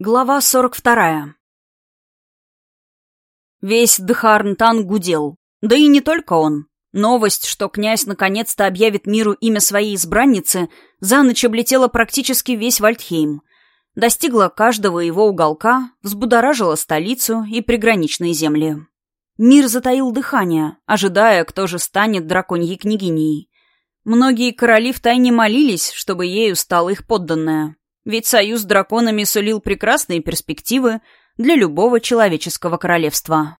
Глава 42. Весь Дхарнтан гудел. Да и не только он. Новость, что князь наконец-то объявит миру имя своей избранницы, за ночь облетела практически весь Вальдхейм. Достигла каждого его уголка, взбудоражила столицу и приграничные земли. Мир затаил дыхание, ожидая, кто же станет драконьей княгиней. Многие короли втайне молились, чтобы ею стала их подданная. Ведь союз с драконами сулил прекрасные перспективы для любого человеческого королевства.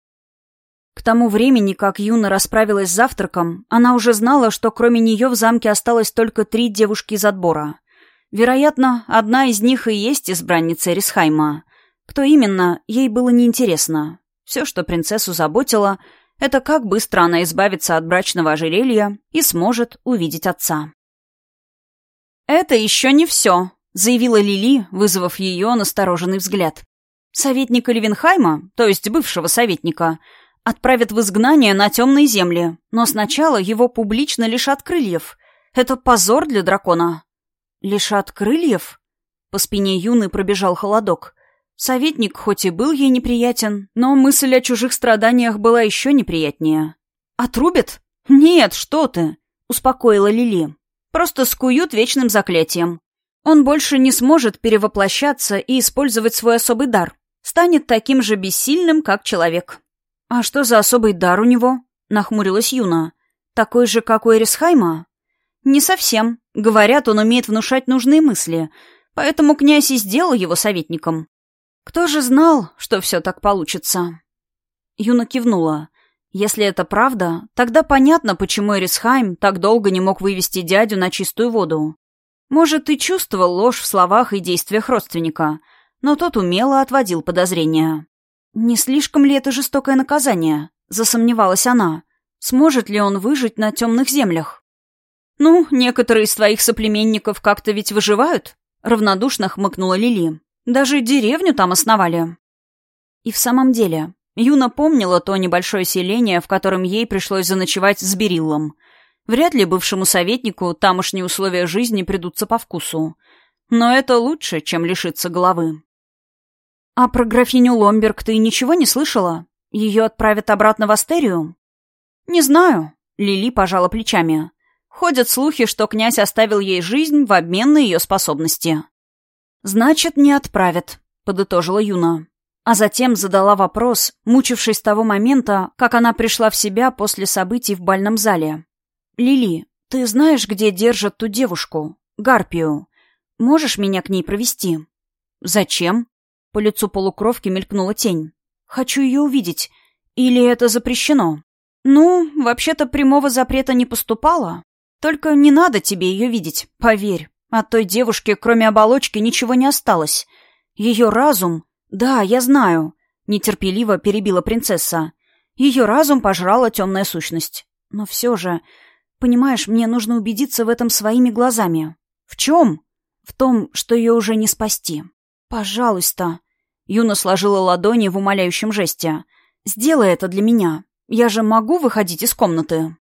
К тому времени, как Юна расправилась с завтраком, она уже знала, что кроме нее в замке осталось только три девушки из отбора. Вероятно, одна из них и есть избранница Рисхайма. Кто именно, ей было неинтересно. Все, что принцессу заботило, это как быстро она избавится от брачного ожерелья и сможет увидеть отца. «Это еще не все», заявила Лили, вызвав ее настороженный взгляд. Советника Левенхайма, то есть бывшего советника, отправят в изгнание на темные земли, но сначала его публично лишат крыльев. Это позор для дракона. Лишат крыльев? По спине Юны пробежал холодок. Советник хоть и был ей неприятен, но мысль о чужих страданиях была еще неприятнее. «Отрубят? Нет, что ты!» — успокоила Лили. «Просто скуют вечным заклятием. Он больше не сможет перевоплощаться и использовать свой особый дар. Станет таким же бессильным, как человек. «А что за особый дар у него?» — нахмурилась Юна. «Такой же, как у Эрисхайма?» «Не совсем. Говорят, он умеет внушать нужные мысли, поэтому князь и сделал его советником. Кто же знал, что все так получится?» Юна кивнула. «Если это правда, тогда понятно, почему Эрисхайм так долго не мог вывести дядю на чистую воду. Может, ты чувствовал ложь в словах и действиях родственника, но тот умело отводил подозрения. «Не слишком ли это жестокое наказание?» — засомневалась она. «Сможет ли он выжить на темных землях?» «Ну, некоторые из твоих соплеменников как-то ведь выживают?» — равнодушно хмыкнула Лили. «Даже деревню там основали». И в самом деле, Юна помнила то небольшое селение, в котором ей пришлось заночевать с Бериллом — Вряд ли бывшему советнику тамошние условия жизни придутся по вкусу. Но это лучше, чем лишиться головы. «А про графиню Ломберг ты ничего не слышала? Ее отправят обратно в Астерию?» «Не знаю», — Лили пожала плечами. «Ходят слухи, что князь оставил ей жизнь в обмен на ее способности». «Значит, не отправят», — подытожила Юна. А затем задала вопрос, мучившись с того момента, как она пришла в себя после событий в бальном зале. «Лили, ты знаешь, где держат ту девушку? Гарпию. Можешь меня к ней провести?» «Зачем?» По лицу полукровки мелькнула тень. «Хочу ее увидеть. Или это запрещено?» «Ну, вообще-то прямого запрета не поступало. Только не надо тебе ее видеть, поверь. От той девушки, кроме оболочки, ничего не осталось. Ее разум... Да, я знаю», — нетерпеливо перебила принцесса. «Ее разум пожрала темная сущность. Но все же... Понимаешь, мне нужно убедиться в этом своими глазами. В чем? В том, что ее уже не спасти. Пожалуйста. Юна сложила ладони в умоляющем жесте. Сделай это для меня. Я же могу выходить из комнаты.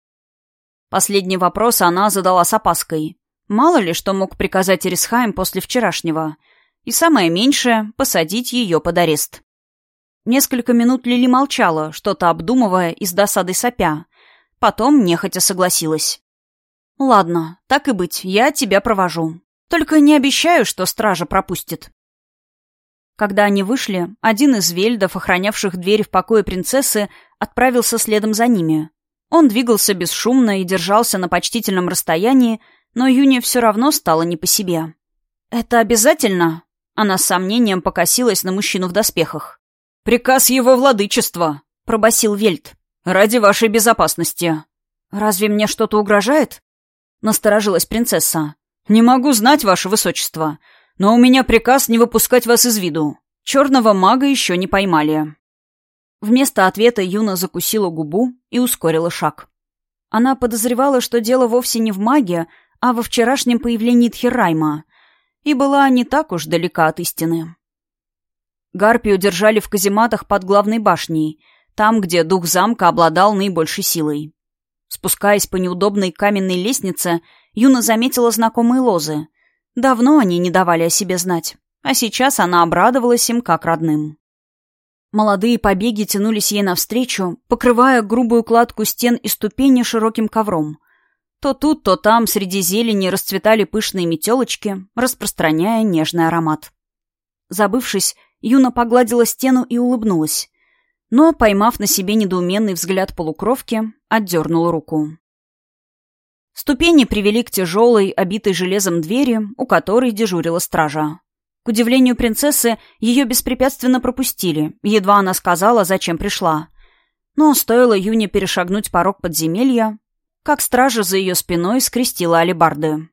Последний вопрос она задала с опаской. Мало ли, что мог приказать Эрисхайм после вчерашнего. И самое меньшее — посадить ее под арест. Несколько минут Лили молчала, что-то обдумывая и с досадой сопя. Потом нехотя согласилась. «Ладно, так и быть, я тебя провожу. Только не обещаю, что стража пропустит». Когда они вышли, один из вельдов, охранявших дверь в покое принцессы, отправился следом за ними. Он двигался бесшумно и держался на почтительном расстоянии, но Юне все равно стало не по себе. «Это обязательно?» Она с сомнением покосилась на мужчину в доспехах. «Приказ его владычества», — пробасил Вельд. «Ради вашей безопасности». «Разве мне что-то угрожает?» — насторожилась принцесса. «Не могу знать, ваше высочество, но у меня приказ не выпускать вас из виду. Черного мага еще не поймали». Вместо ответа Юна закусила губу и ускорила шаг. Она подозревала, что дело вовсе не в маге, а во вчерашнем появлении Тхерайма, и была не так уж далека от истины. Гарпию держали в казематах под главной башней — там, где дух замка обладал наибольшей силой. Спускаясь по неудобной каменной лестнице, Юна заметила знакомые лозы. Давно они не давали о себе знать. а сейчас она обрадовалась им как родным. Молодые побеги тянулись ей навстречу, покрывая грубую кладку стен и ступени широким ковром. То тут, то там среди зелени расцветали пышные метелочки, распространяя нежный аромат. Забывшись, Юна погладила стену и улыбнулась. Но, поймав на себе недоуменный взгляд полукровки, отдернула руку. Ступени привели к тяжелой, обитой железом двери, у которой дежурила стража. К удивлению принцессы, ее беспрепятственно пропустили, едва она сказала, зачем пришла. Но стоило Юне перешагнуть порог подземелья, как стража за ее спиной скрестила алебарды.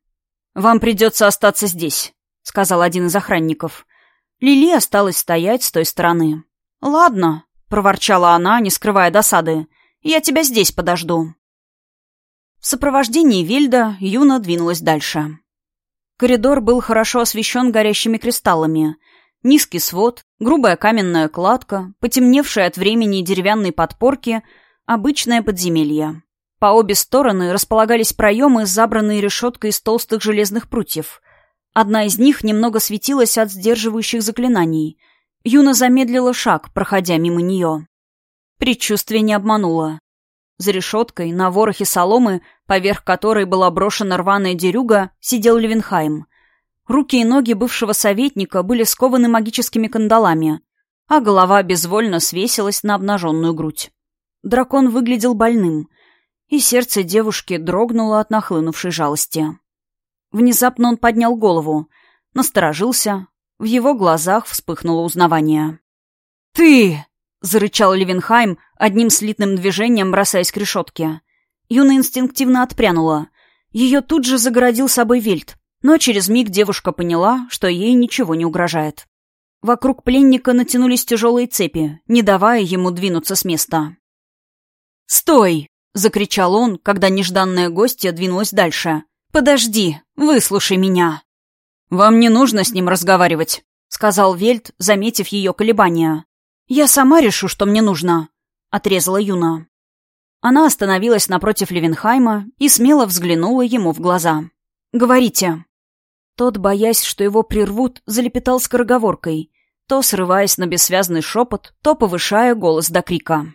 «Вам придется остаться здесь», — сказал один из охранников. Лили осталась стоять с той стороны. «Ладно», — проворчала она, не скрывая досады. «Я тебя здесь подожду». В сопровождении Вильда Юна двинулась дальше. Коридор был хорошо освещен горящими кристаллами. Низкий свод, грубая каменная кладка, потемневшие от времени деревянные подпорки, обычное подземелье. По обе стороны располагались проемы, забранные решеткой из толстых железных прутьев. Одна из них немного светилась от сдерживающих заклинаний. Юна замедлила шаг, проходя мимо нее. Предчувствие не обмануло. За решеткой, на ворохе соломы, поверх которой была брошена рваная дерюга, сидел Левенхайм. Руки и ноги бывшего советника были скованы магическими кандалами, а голова безвольно свесилась на обнаженную грудь. Дракон выглядел больным, и сердце девушки дрогнуло от нахлынувшей жалости. Внезапно он поднял голову, насторожился, в его глазах вспыхнуло узнавание. «Ты!» — зарычал Левенхайм, одним слитным движением бросаясь к решетке. Юна инстинктивно отпрянула. Ее тут же загородил собой Вильд, но через миг девушка поняла, что ей ничего не угрожает. Вокруг пленника натянулись тяжелые цепи, не давая ему двинуться с места. «Стой!» — закричал он, когда нежданная гостья двинулась дальше. «Подожди, выслушай меня!» «Вам не нужно с ним разговаривать», — сказал Вельт, заметив ее колебания. «Я сама решу, что мне нужно», — отрезала Юна. Она остановилась напротив Левенхайма и смело взглянула ему в глаза. «Говорите». Тот, боясь, что его прервут, залепетал скороговоркой, то срываясь на бессвязный шепот, то повышая голос до крика.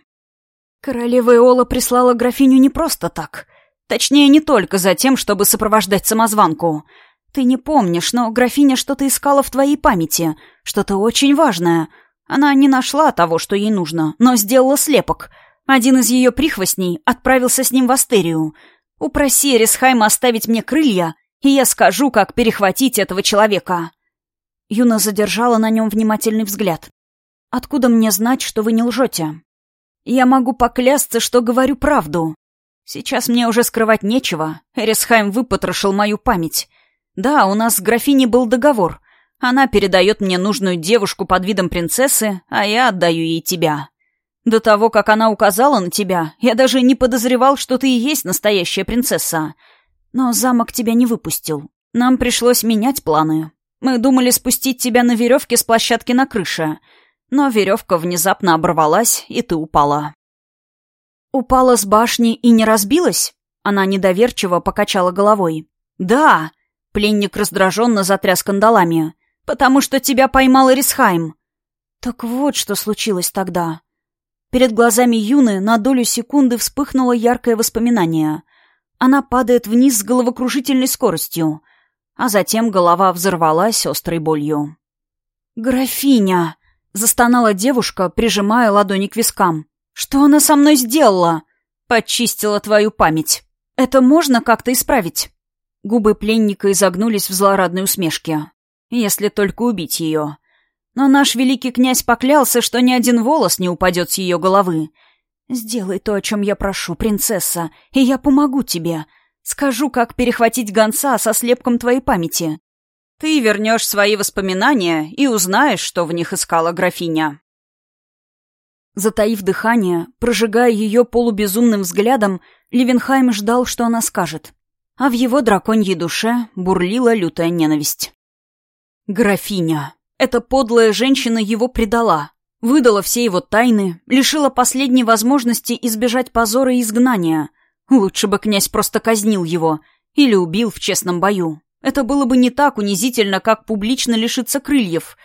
«Королева Иола прислала графиню не просто так. Точнее, не только за тем, чтобы сопровождать самозванку. Ты не помнишь, но графиня что-то искала в твоей памяти, что-то очень важное. Она не нашла того, что ей нужно, но сделала слепок — один из ее прихвостней отправился с ним в Астерию. Упроси Эрисхайма оставить мне крылья, и я скажу, как перехватить этого человека». Юна задержала на нем внимательный взгляд. «Откуда мне знать, что вы не лжете?» «Я могу поклясться, что говорю правду. Сейчас мне уже скрывать нечего. Эрисхайм выпотрошил мою память. Да, у нас с графиней был договор. Она передает мне нужную девушку под видом принцессы, а я отдаю ей тебя. До того, как она указала на тебя, я даже не подозревал, что ты и есть настоящая принцесса. Но замок тебя не выпустил. Нам пришлось менять планы. Мы думали спустить тебя на веревке с площадки на крыше, но веревка внезапно оборвалась, и ты упала. Упала с башни и не разбилась? Она недоверчиво покачала головой. Да, пленник раздраженно затряс кандалами. Потому что тебя поймал Эрисхайм. Так вот, что случилось тогда. Перед глазами Юны на долю секунды вспыхнуло яркое воспоминание. Она падает вниз с головокружительной скоростью, а затем голова взорвалась острой болью. «Графиня!» — застонала девушка, прижимая ладони к вискам. «Что она со мной сделала?» «Подчистила твою память. Это можно как-то исправить?» Губы пленника изогнулись в злорадной усмешке. «Если только убить ее. Но наш великий князь поклялся, что ни один волос не упадет с ее головы. «Сделай то, о чем я прошу, принцесса, и я помогу тебе. Скажу, как перехватить гонца со слепком твоей памяти. Ты вернешь свои воспоминания и узнаешь, что в них искала графиня». Затаив дыхание, прожигая ее полубезумным взглядом, Левенхайм ждал, что она скажет. А в его драконьей душе бурлила лютая ненависть. «Графиня!» Эта подлая женщина его предала, выдала все его тайны, лишила последней возможности избежать позора и изгнания. Лучше бы князь просто казнил его или убил в честном бою. Это было бы не так унизительно, как публично лишиться крыльев.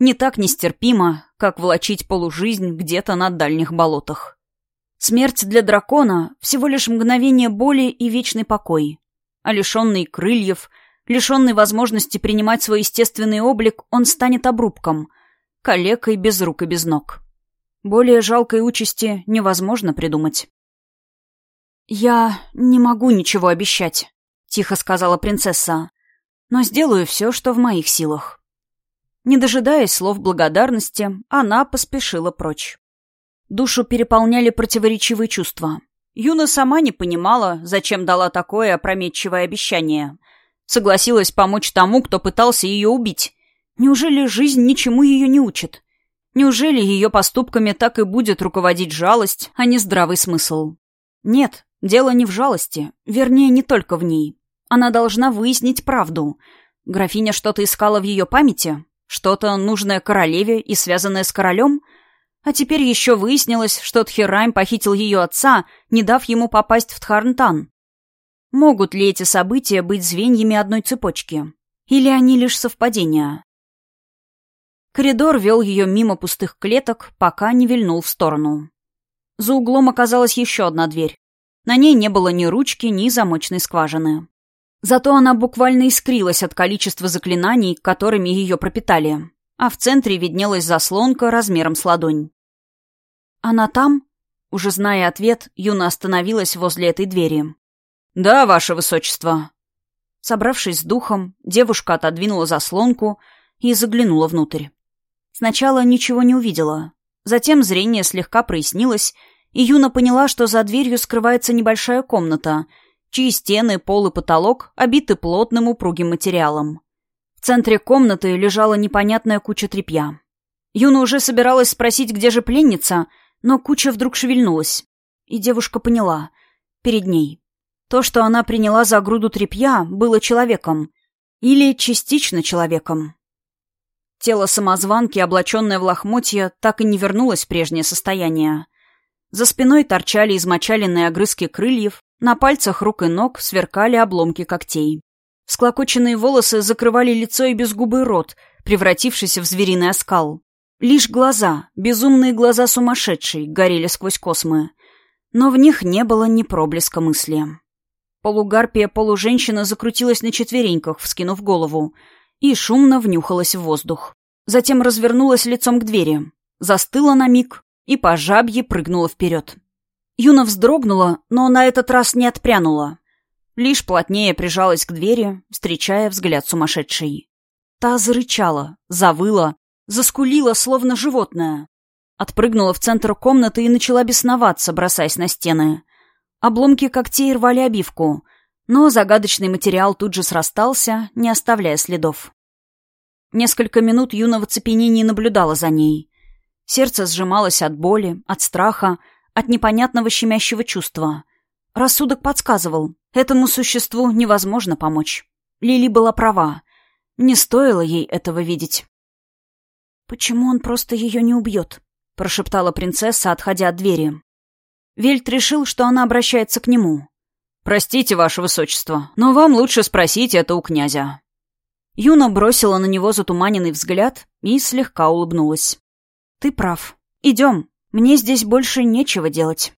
Не так нестерпимо, как волочить полужизнь где-то на дальних болотах. Смерть для дракона — всего лишь мгновение боли и вечный покой. А лишенный крыльев, лишенный возможности принимать свой естественный облик, он станет обрубком, калекой без рук и без ног. Более жалкой участи невозможно придумать. «Я не могу ничего обещать», — тихо сказала принцесса, «но сделаю все, что в моих силах». Не дожидаясь слов благодарности, она поспешила прочь. Душу переполняли противоречивые чувства. Юна сама не понимала, зачем дала такое опрометчивое обещание. Согласилась помочь тому, кто пытался ее убить. Неужели жизнь ничему ее не учит? Неужели ее поступками так и будет руководить жалость, а не здравый смысл? Нет, дело не в жалости, вернее, не только в ней. Она должна выяснить правду. Графиня что-то искала в ее памяти? Что-то нужное королеве и связанное с королем – а теперь еще выяснилось, что Тхирайм похитил ее отца, не дав ему попасть в Тхарнтан. Могут ли эти события быть звеньями одной цепочки? Или они лишь совпадения? Коридор вел ее мимо пустых клеток, пока не вильнул в сторону. За углом оказалась еще одна дверь. На ней не было ни ручки, ни замочной скважины. Зато она буквально искрилась от количества заклинаний, которыми ее пропитали. А в центре виднелась заслонка размером с ладонь. «Она там?» Уже зная ответ, Юна остановилась возле этой двери. «Да, ваше высочество». Собравшись с духом, девушка отодвинула заслонку и заглянула внутрь. Сначала ничего не увидела. Затем зрение слегка прояснилось, и Юна поняла, что за дверью скрывается небольшая комната, чьи стены, пол и потолок обиты плотным упругим материалом. В центре комнаты лежала непонятная куча тряпья. Юна уже собиралась спросить, где же пленница — но куча вдруг шевельнулась, и девушка поняла. Перед ней. То, что она приняла за груду тряпья, было человеком. Или частично человеком. Тело самозванки, облаченное в лохмотья, так и не вернулось в прежнее состояние. За спиной торчали измочаленные огрызки крыльев, на пальцах рук и ног сверкали обломки когтей. Склокоченные волосы закрывали лицо и безгубый рот, превратившийся в звериный оскал. Лишь глаза, безумные глаза сумасшедшей, горели сквозь космы. Но в них не было ни проблеска мысли. Полугарпия полуженщина закрутилась на четвереньках, вскинув голову, и шумно внюхалась в воздух. Затем развернулась лицом к двери, застыла на миг и по жабье прыгнула вперед. Юна вздрогнула, но на этот раз не отпрянула. Лишь плотнее прижалась к двери, встречая взгляд сумасшедшей. Та зарычала, завыла, Заскулила, словно животное. Отпрыгнула в центр комнаты и начала бесноваться, бросаясь на стены. Обломки когтей рвали обивку, но загадочный материал тут же срастался, не оставляя следов. Несколько минут Юна в оцепенении наблюдала за ней. Сердце сжималось от боли, от страха, от непонятного щемящего чувства. Рассудок подсказывал, этому существу невозможно помочь. Лили была права. Не стоило ей этого видеть. «Почему он просто ее не убьет?» — прошептала принцесса, отходя от двери. Вельт решил, что она обращается к нему. «Простите, ваше высочество, но вам лучше спросить это у князя». Юна бросила на него затуманенный взгляд и слегка улыбнулась. «Ты прав. Идем. Мне здесь больше нечего делать».